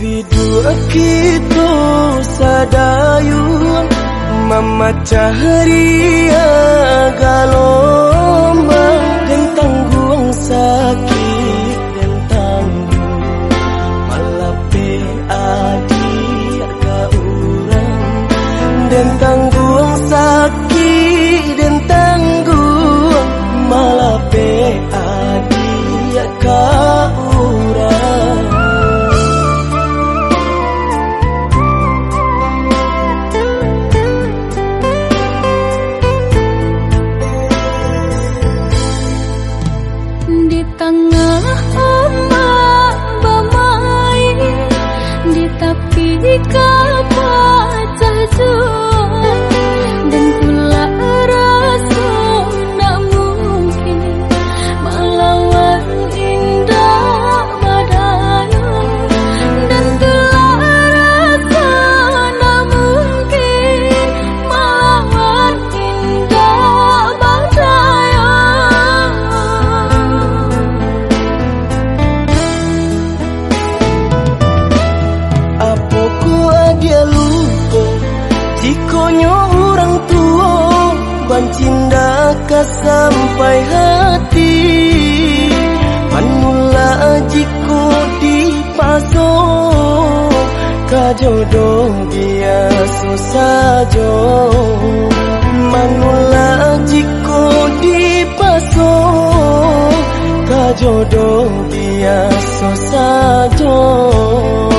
Biduakito sadayung Mamacahari galombang Dan tangguang sakit dan tanggung. Malape adi ka urang Dan tangguang sakit Maka sampai hati. Manula jiku dipaso Kajodoh dia susah jauh. Manula jiku dipaso Kajodoh dia susah jauh.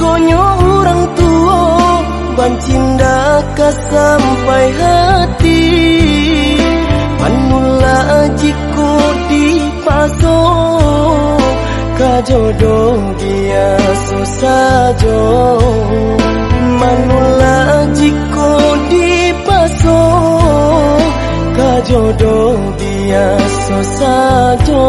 konyo orang tua ban ka sampai hati. Manula jiku dipaso ka jodoh dia susah jo manula jiku dipaso ka jodoh dia susah jo